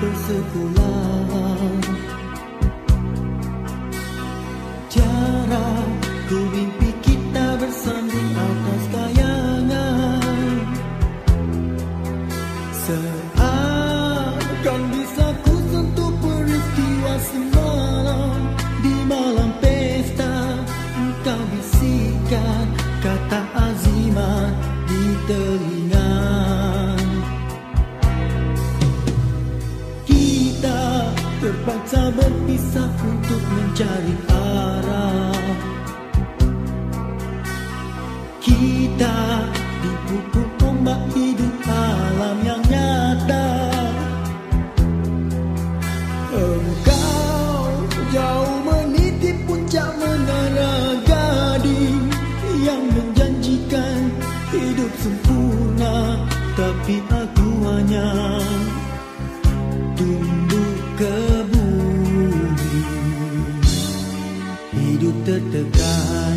都碎哭了 untuk mencari arah. Kita dipukul tombak hidup alam yang nyata. Engkau jauh meniti puncak menara gading Yang menjanjikan hidup sempurna. Tapi 的答